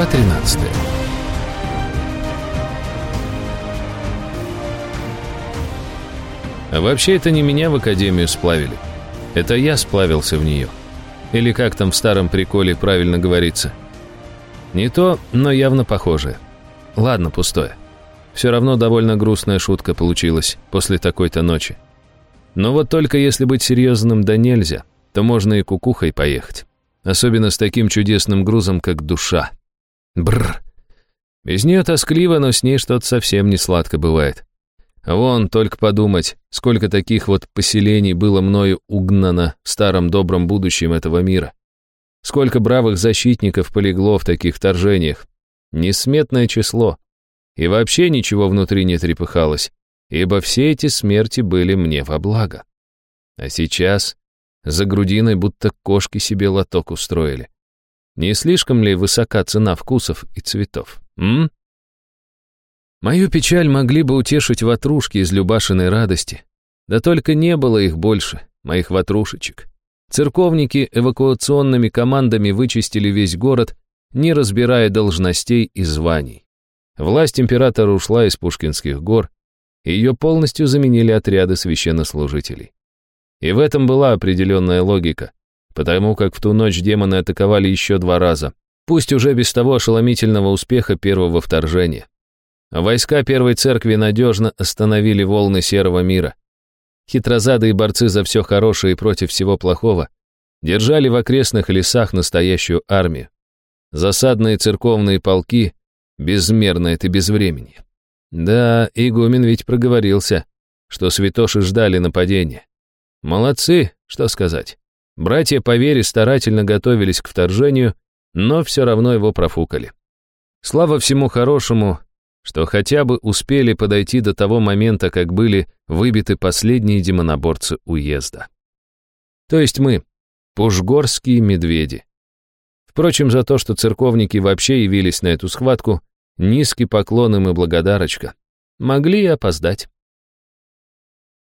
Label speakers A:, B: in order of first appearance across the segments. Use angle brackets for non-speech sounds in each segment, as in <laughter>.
A: Глава 13 А вообще это не меня в академию сплавили. Это я сплавился в нее. Или как там в старом приколе правильно говорится. Не то, но явно похожее. Ладно, пустое. Все равно довольно грустная шутка получилась после такой-то ночи. Но вот только если быть серьезным да нельзя, то можно и кукухой поехать. Особенно с таким чудесным грузом, как душа. Бррр. Без нее тоскливо, но с ней что-то совсем не сладко бывает. Вон, только подумать, сколько таких вот поселений было мною угнано в старом добром будущем этого мира. Сколько бравых защитников полегло в таких вторжениях. Несметное число. И вообще ничего внутри не трепыхалось, ибо все эти смерти были мне во благо. А сейчас за грудиной будто кошки себе лоток устроили. Не слишком ли высока цена вкусов и цветов, м? Мою печаль могли бы утешить ватрушки из любашиной радости. Да только не было их больше, моих ватрушечек. Церковники эвакуационными командами вычистили весь город, не разбирая должностей и званий. Власть императора ушла из Пушкинских гор, и ее полностью заменили отряды священнослужителей. И в этом была определенная логика, потому как в ту ночь демоны атаковали еще два раза, пусть уже без того ошеломительного успеха первого вторжения. Войска Первой Церкви надежно остановили волны серого мира. Хитрозадые борцы за все хорошее и против всего плохого держали в окрестных лесах настоящую армию. Засадные церковные полки — безмерно это безвременье. Да, игумен ведь проговорился, что святоши ждали нападения. Молодцы, что сказать. Братья по вере старательно готовились к вторжению, но все равно его профукали. Слава всему хорошему, что хотя бы успели подойти до того момента, как были выбиты последние демоноборцы уезда. То есть мы, пушгорские медведи. Впрочем, за то, что церковники вообще явились на эту схватку, низкий поклон им и благодарочка. Могли и опоздать.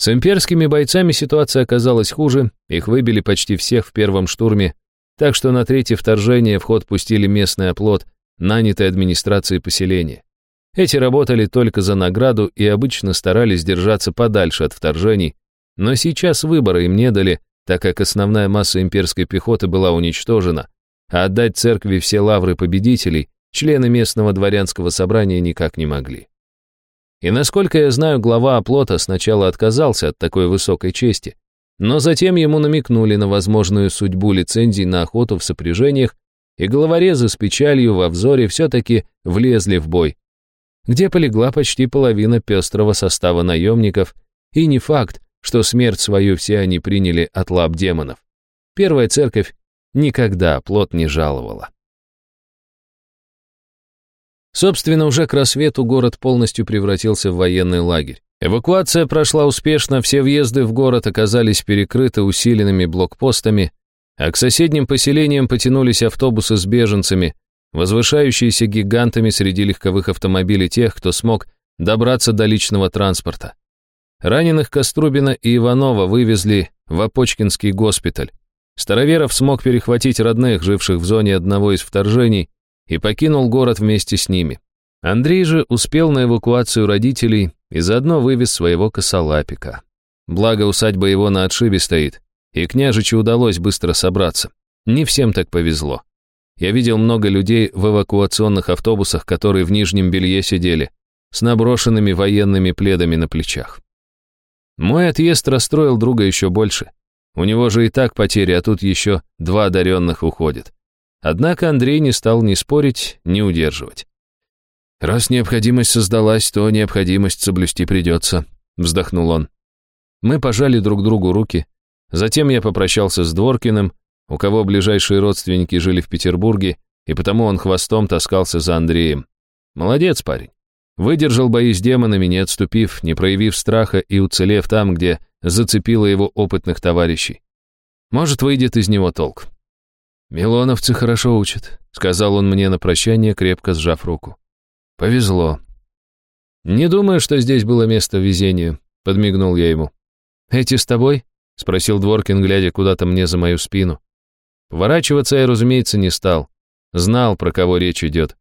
A: С имперскими бойцами ситуация оказалась хуже, их выбили почти всех в первом штурме, так что на третье вторжение в ход пустили местный оплот, нанятый администрацией поселения. Эти работали только за награду и обычно старались держаться подальше от вторжений, но сейчас выбора им не дали, так как основная масса имперской пехоты была уничтожена, а отдать церкви все лавры победителей члены местного дворянского собрания никак не могли. И насколько я знаю, глава оплота сначала отказался от такой высокой чести, но затем ему намекнули на возможную судьбу лицензий на охоту в сопряжениях, и головорезы с печалью во взоре все-таки влезли в бой, где полегла почти половина пестрого состава наемников, и не факт, что смерть свою все они приняли от лап демонов. Первая церковь никогда плод не жаловала. Собственно, уже к рассвету город полностью превратился в военный лагерь. Эвакуация прошла успешно, все въезды в город оказались перекрыты усиленными блокпостами, а к соседним поселениям потянулись автобусы с беженцами, возвышающиеся гигантами среди легковых автомобилей тех, кто смог добраться до личного транспорта. Раненых Кострубина и Иванова вывезли в Опочкинский госпиталь. Староверов смог перехватить родных, живших в зоне одного из вторжений, и покинул город вместе с ними. Андрей же успел на эвакуацию родителей и заодно вывез своего косолапика. Благо усадьба его на отшибе стоит, и княжичу удалось быстро собраться. Не всем так повезло. Я видел много людей в эвакуационных автобусах, которые в нижнем белье сидели, с наброшенными военными пледами на плечах. Мой отъезд расстроил друга еще больше. У него же и так потери, а тут еще два одаренных уходят. Однако Андрей не стал ни спорить, ни удерживать. «Раз необходимость создалась, то необходимость соблюсти придется», — вздохнул он. Мы пожали друг другу руки. Затем я попрощался с Дворкиным, у кого ближайшие родственники жили в Петербурге, и потому он хвостом таскался за Андреем. Молодец парень. Выдержал бои с демонами, не отступив, не проявив страха и уцелев там, где зацепило его опытных товарищей. Может, выйдет из него толк. «Милоновцы хорошо учат», — сказал он мне на прощание, крепко сжав руку. «Повезло». «Не думаю, что здесь было место везению», — подмигнул я ему. «Эти с тобой?» — спросил Дворкин, глядя куда-то мне за мою спину. Поворачиваться я, разумеется, не стал. Знал, про кого речь идет.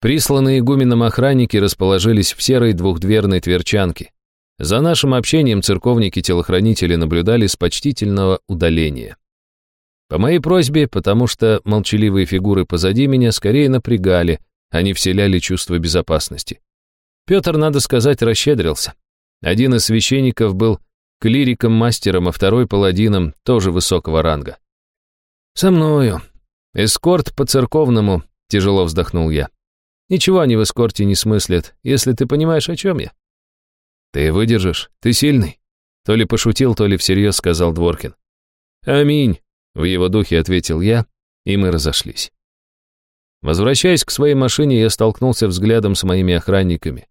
A: Присланные игуменом охранники расположились в серой двухдверной тверчанке. За нашим общением церковники-телохранители наблюдали с почтительного удаления. По моей просьбе, потому что молчаливые фигуры позади меня скорее напрягали, а не вселяли чувство безопасности. Петр, надо сказать, расщедрился. Один из священников был клириком-мастером, а второй паладином, тоже высокого ранга. «Со мною. Эскорт по-церковному», — тяжело вздохнул я. «Ничего они в эскорте не смыслят, если ты понимаешь, о чем я». «Ты выдержишь? Ты сильный?» То ли пошутил, то ли всерьез сказал Дворкин. «Аминь», — в его духе ответил я, и мы разошлись. Возвращаясь к своей машине, я столкнулся взглядом с моими охранниками.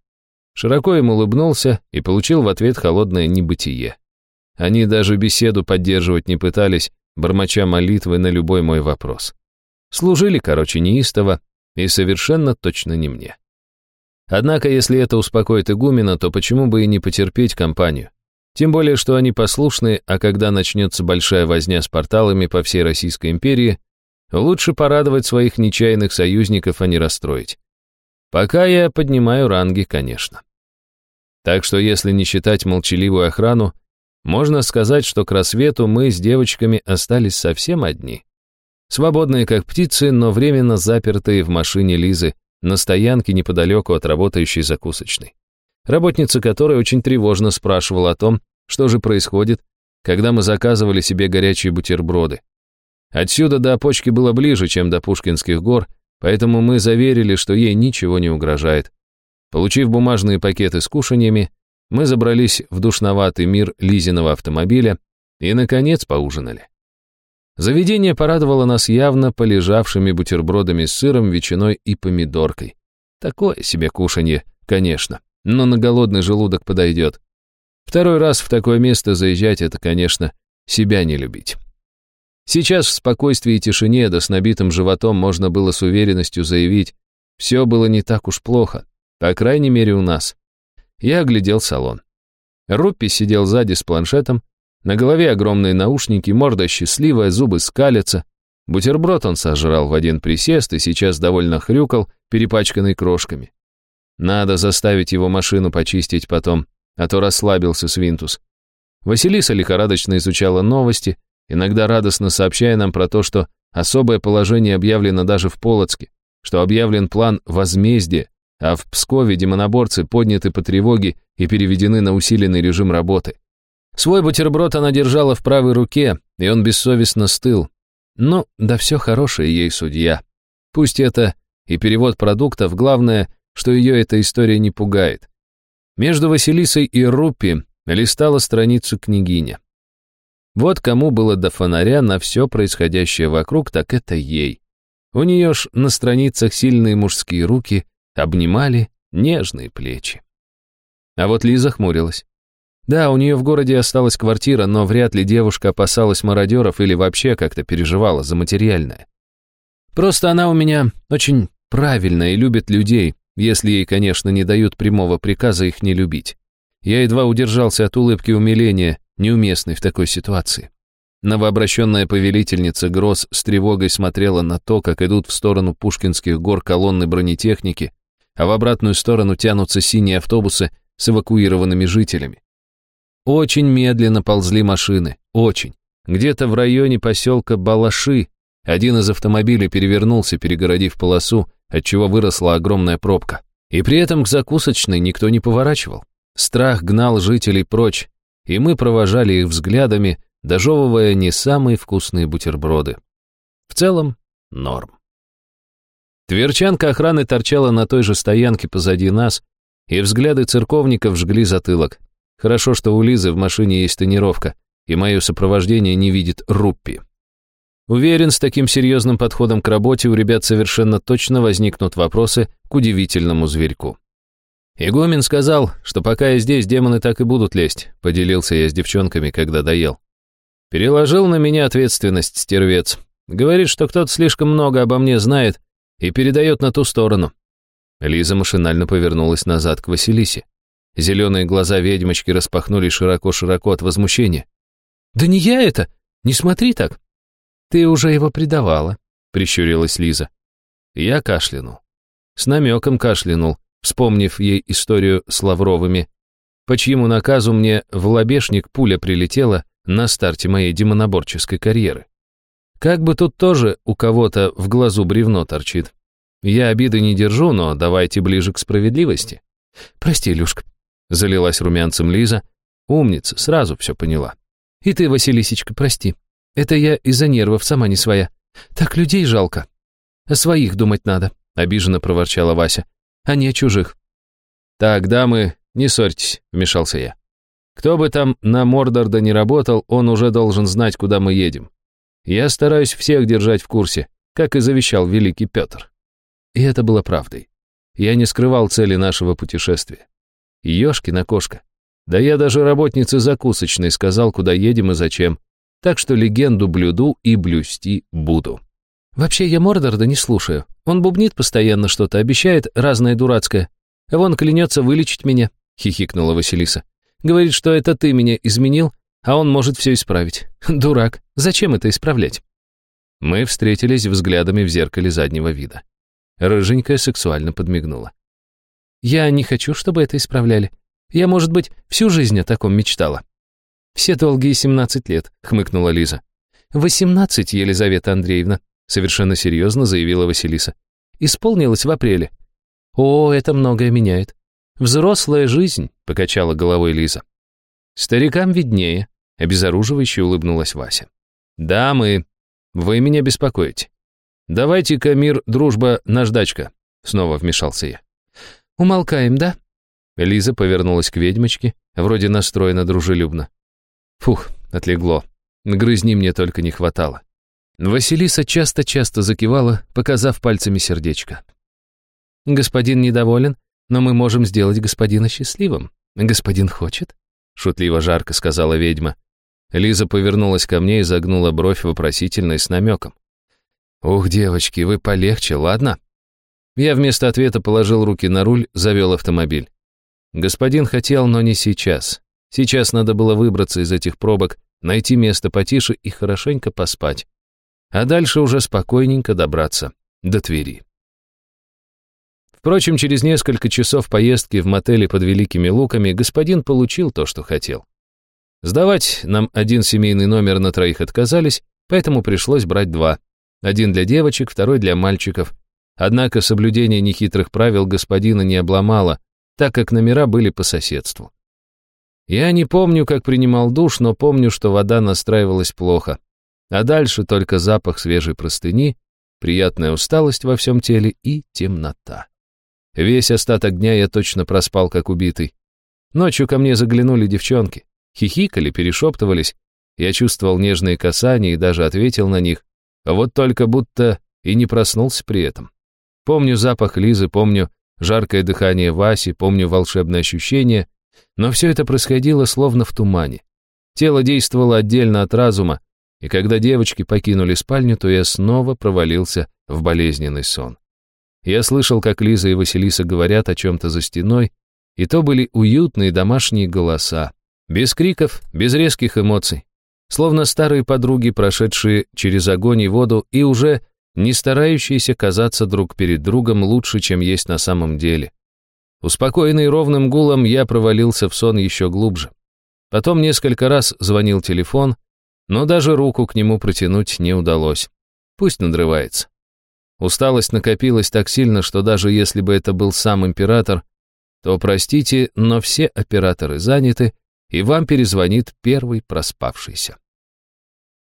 A: Широко им улыбнулся и получил в ответ холодное небытие. Они даже беседу поддерживать не пытались, бормоча молитвы на любой мой вопрос. Служили, короче, неистово и совершенно точно не мне. Однако, если это успокоит игумена, то почему бы и не потерпеть компанию? Тем более, что они послушны, а когда начнется большая возня с порталами по всей Российской империи, лучше порадовать своих нечаянных союзников, а не расстроить. Пока я поднимаю ранги, конечно. Так что если не считать молчаливую охрану, можно сказать, что к рассвету мы с девочками остались совсем одни. Свободные как птицы, но временно запертые в машине Лизы на стоянке неподалеку от работающей закусочной. Работница которой очень тревожно спрашивала о том, что же происходит, когда мы заказывали себе горячие бутерброды. Отсюда до опочки было ближе, чем до Пушкинских гор, поэтому мы заверили, что ей ничего не угрожает. Получив бумажные пакеты с кушаньями, мы забрались в душноватый мир Лизиного автомобиля и, наконец, поужинали. Заведение порадовало нас явно полежавшими бутербродами с сыром, ветчиной и помидоркой. Такое себе кушанье, конечно, но на голодный желудок подойдет. Второй раз в такое место заезжать — это, конечно, себя не любить. Сейчас в спокойствии и тишине, да с набитым животом можно было с уверенностью заявить, все было не так уж плохо, по крайней мере у нас. Я оглядел салон. Руппи сидел сзади с планшетом, на голове огромные наушники, морда счастливая, зубы скалятся. Бутерброд он сожрал в один присест и сейчас довольно хрюкал, перепачканный крошками. Надо заставить его машину почистить потом, а то расслабился Свинтус. Василиса лихорадочно изучала новости, иногда радостно сообщая нам про то, что особое положение объявлено даже в Полоцке, что объявлен план возмездия, а в Пскове демоноборцы подняты по тревоге и переведены на усиленный режим работы. Свой бутерброд она держала в правой руке, и он бессовестно стыл. Ну, да все хорошее ей судья. Пусть это и перевод продуктов, главное, что ее эта история не пугает. Между Василисой и Руппи листала страницу княгиня. Вот кому было до фонаря на все происходящее вокруг, так это ей. У нее ж на страницах сильные мужские руки обнимали нежные плечи. А вот Лиза хмурилась. Да, у нее в городе осталась квартира, но вряд ли девушка опасалась мародеров или вообще как-то переживала за материальное. Просто она у меня очень правильная и любит людей, если ей, конечно, не дают прямого приказа их не любить. Я едва удержался от улыбки умиления, неуместной в такой ситуации. Новообращенная повелительница Гроз с тревогой смотрела на то, как идут в сторону Пушкинских гор колонны бронетехники, а в обратную сторону тянутся синие автобусы с эвакуированными жителями. Очень медленно ползли машины, очень. Где-то в районе поселка Балаши один из автомобилей перевернулся, перегородив полосу, отчего выросла огромная пробка. И при этом к закусочной никто не поворачивал. Страх гнал жителей прочь, и мы провожали их взглядами, дожевывая не самые вкусные бутерброды. В целом, норм. Тверчанка охраны торчала на той же стоянке позади нас, и взгляды церковников жгли затылок. Хорошо, что у Лизы в машине есть тонировка, и мое сопровождение не видит Руппи. Уверен, с таким серьезным подходом к работе у ребят совершенно точно возникнут вопросы к удивительному зверьку. Игумен сказал, что пока я здесь, демоны так и будут лезть, поделился я с девчонками, когда доел. Переложил на меня ответственность стервец. Говорит, что кто-то слишком много обо мне знает и передает на ту сторону. Лиза машинально повернулась назад к Василисе. Зеленые глаза ведьмочки распахнули широко-широко от возмущения. «Да не я это! Не смотри так!» «Ты уже его предавала», — прищурилась Лиза. Я кашлянул. С намеком кашлянул, вспомнив ей историю с Лавровыми, по чьему наказу мне в лобешник пуля прилетела на старте моей демоноборческой карьеры. Как бы тут тоже у кого-то в глазу бревно торчит. Я обиды не держу, но давайте ближе к справедливости. Прости, Илюшка, залилась румянцем Лиза. Умница, сразу все поняла. И ты, Василисечка, прости. Это я из-за нервов сама не своя. Так людей жалко. О своих думать надо, обиженно проворчала Вася, а не о чужих. Так, дамы, не ссорьтесь, вмешался я. Кто бы там на Мордорда не работал, он уже должен знать, куда мы едем. Я стараюсь всех держать в курсе, как и завещал великий Петр. И это было правдой. Я не скрывал цели нашего путешествия. Ёшкина кошка. Да я даже работнице закусочной сказал, куда едем и зачем. Так что легенду блюду и блюсти буду. Вообще я Мордорда не слушаю. Он бубнит постоянно что-то, обещает разное дурацкое. Вон клянется вылечить меня, хихикнула Василиса. Говорит, что это ты меня изменил, а он может все исправить. <laughs> Дурак. Зачем это исправлять? Мы встретились взглядами в зеркале заднего вида. Рыженькая сексуально подмигнула. Я не хочу, чтобы это исправляли. Я, может быть, всю жизнь о таком мечтала. Все долгие семнадцать лет, хмыкнула Лиза. Восемнадцать, Елизавета Андреевна, совершенно серьезно заявила Василиса. Исполнилось в апреле. О, это многое меняет. Взрослая жизнь, покачала головой Лиза. Старикам виднее, обезоруживающе улыбнулась Вася. Да, мы. Вы меня беспокоите. Давайте-ка мир, дружба, наждачка, снова вмешался я. Умолкаем, да? Лиза повернулась к ведьмочке, вроде настроена дружелюбно. Фух, отлегло. Грызни мне только не хватало. Василиса часто-часто закивала, показав пальцами сердечко. «Господин недоволен, но мы можем сделать господина счастливым. Господин хочет?» Шутливо жарко сказала ведьма. Лиза повернулась ко мне и загнула бровь вопросительно и с намеком. «Ух, девочки, вы полегче, ладно?» Я вместо ответа положил руки на руль, завел автомобиль. Господин хотел, но не сейчас. Сейчас надо было выбраться из этих пробок, найти место потише и хорошенько поспать. А дальше уже спокойненько добраться до Твери. Впрочем, через несколько часов поездки в мотеле под Великими Луками господин получил то, что хотел. Сдавать нам один семейный номер на троих отказались, поэтому пришлось брать два. Один для девочек, второй для мальчиков. Однако соблюдение нехитрых правил господина не обломало, так как номера были по соседству. Я не помню, как принимал душ, но помню, что вода настраивалась плохо. А дальше только запах свежей простыни, приятная усталость во всем теле и темнота. Весь остаток дня я точно проспал, как убитый. Ночью ко мне заглянули девчонки. Хихикали, перешептывались. Я чувствовал нежные касания и даже ответил на них. Вот только будто и не проснулся при этом. Помню запах Лизы, помню жаркое дыхание Васи, помню волшебное ощущение, но все это происходило словно в тумане. Тело действовало отдельно от разума, и когда девочки покинули спальню, то я снова провалился в болезненный сон. Я слышал, как Лиза и Василиса говорят о чем-то за стеной, и то были уютные домашние голоса. Без криков, без резких эмоций. Словно старые подруги, прошедшие через огонь и воду и уже не старающиеся казаться друг перед другом лучше, чем есть на самом деле. Успокоенный ровным гулом, я провалился в сон еще глубже. Потом несколько раз звонил телефон, но даже руку к нему протянуть не удалось. Пусть надрывается. Усталость накопилась так сильно, что даже если бы это был сам император, то, простите, но все операторы заняты, и вам перезвонит первый проспавшийся.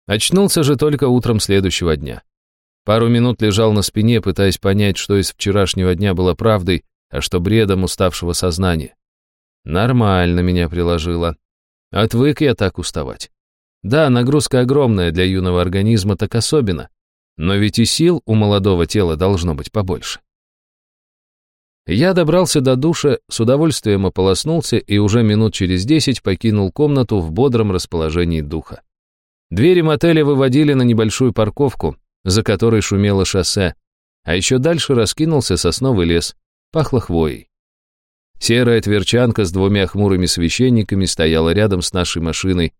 A: Очнулся же только утром следующего дня. Пару минут лежал на спине, пытаясь понять, что из вчерашнего дня было правдой, а что бредом уставшего сознания. Нормально меня приложило. Отвык я так уставать. Да, нагрузка огромная для юного организма, так особенно. Но ведь и сил у молодого тела должно быть побольше. Я добрался до душа, с удовольствием ополоснулся и уже минут через десять покинул комнату в бодром расположении духа. Двери мотеля выводили на небольшую парковку, за которой шумело шоссе, а еще дальше раскинулся сосновый лес, пахло хвоей. Серая тверчанка с двумя хмурыми священниками стояла рядом с нашей машиной,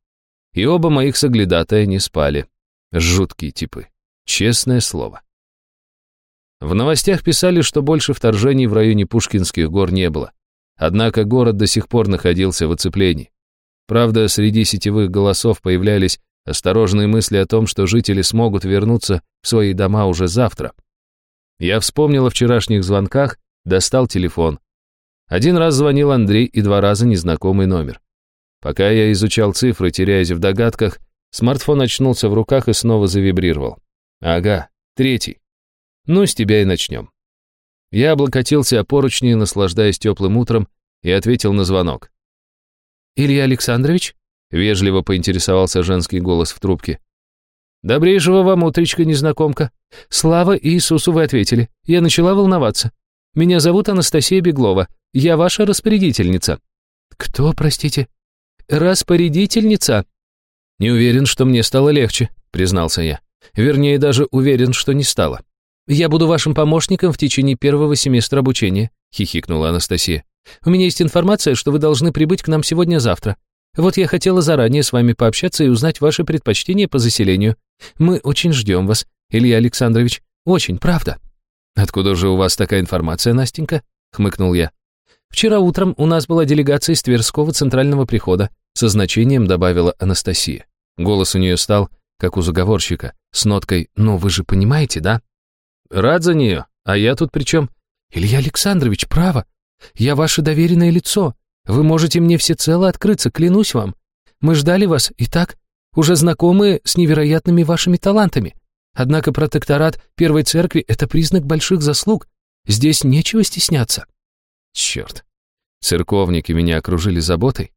A: и оба моих соглядатая не спали. Жуткие типы. Честное слово. В новостях писали, что больше вторжений в районе Пушкинских гор не было. Однако город до сих пор находился в оцеплении. Правда, среди сетевых голосов появлялись осторожные мысли о том, что жители смогут вернуться в свои дома уже завтра. Я вспомнил о вчерашних звонках, достал телефон. Один раз звонил Андрей и два раза незнакомый номер. Пока я изучал цифры, теряясь в догадках, смартфон очнулся в руках и снова завибрировал. Ага, третий. Ну, с тебя и начнем. Я облокотился о поручни, наслаждаясь теплым утром, и ответил на звонок. «Илья Александрович?» — вежливо поинтересовался женский голос в трубке. «Добрейшего вам утречка, незнакомка. Слава Иисусу вы ответили. Я начала волноваться. Меня зовут Анастасия Беглова. Я ваша распорядительница». «Кто, простите?» «Распорядительница». «Не уверен, что мне стало легче», — признался я. «Вернее, даже уверен, что не стало». «Я буду вашим помощником в течение первого семестра обучения», — хихикнула Анастасия. «У меня есть информация, что вы должны прибыть к нам сегодня-завтра. Вот я хотела заранее с вами пообщаться и узнать ваши предпочтения по заселению. Мы очень ждем вас, Илья Александрович. Очень, правда». «Откуда же у вас такая информация, Настенька?» — хмыкнул я. «Вчера утром у нас была делегация из Тверского центрального прихода», со значением добавила Анастасия. Голос у нее стал, как у заговорщика, с ноткой «Ну, вы же понимаете, да?» Рад за нее. А я тут при чем? Илья Александрович, право. Я ваше доверенное лицо. Вы можете мне всецело открыться, клянусь вам. Мы ждали вас, и так, уже знакомые с невероятными вашими талантами. Однако протекторат Первой Церкви — это признак больших заслуг. Здесь нечего стесняться. Черт. Церковники меня окружили заботой.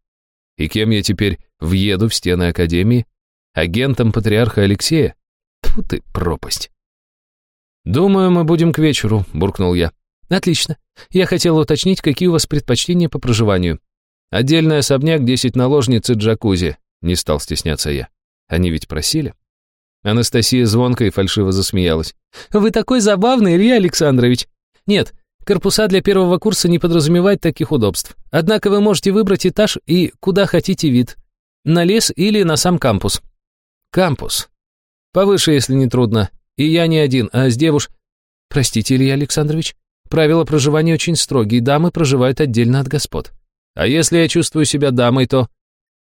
A: И кем я теперь въеду в стены Академии? Агентом патриарха Алексея? Тьфу ты, пропасть. «Думаю, мы будем к вечеру», — буркнул я. «Отлично. Я хотела уточнить, какие у вас предпочтения по проживанию. Отдельный особняк, 10 наложниц и джакузи», — не стал стесняться я. Они ведь просили. Анастасия звонко и фальшиво засмеялась. «Вы такой забавный, Илья Александрович!» «Нет, корпуса для первого курса не подразумевают таких удобств. Однако вы можете выбрать этаж и куда хотите вид. На лес или на сам кампус». «Кампус. Повыше, если не трудно. И я не один, а с девуш... Простите, Илья Александрович, правила проживания очень строгие, дамы проживают отдельно от господ. А если я чувствую себя дамой, то...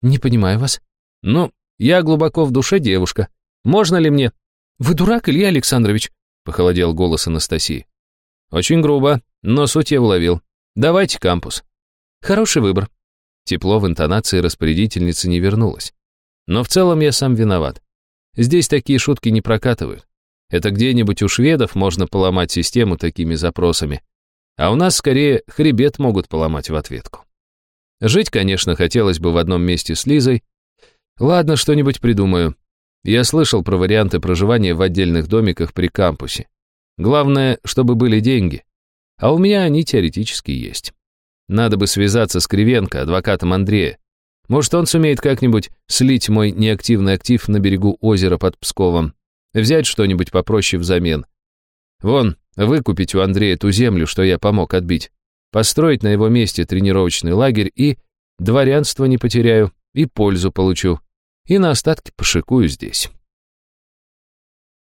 A: Не понимаю вас. Ну, я глубоко в душе девушка. Можно ли мне... Вы дурак, Илья Александрович? Похолодел голос Анастасии. Очень грубо, но суть я уловил. Давайте кампус. Хороший выбор. Тепло в интонации распорядительницы не вернулось. Но в целом я сам виноват. Здесь такие шутки не прокатывают. Это где-нибудь у шведов можно поломать систему такими запросами. А у нас скорее хребет могут поломать в ответку. Жить, конечно, хотелось бы в одном месте с Лизой. Ладно, что-нибудь придумаю. Я слышал про варианты проживания в отдельных домиках при кампусе. Главное, чтобы были деньги. А у меня они теоретически есть. Надо бы связаться с Кривенко, адвокатом Андрея. Может, он сумеет как-нибудь слить мой неактивный актив на берегу озера под Псковом Взять что-нибудь попроще взамен. Вон, выкупить у Андрея ту землю, что я помог отбить. Построить на его месте тренировочный лагерь и дворянство не потеряю, и пользу получу. И на остатки пошикую здесь.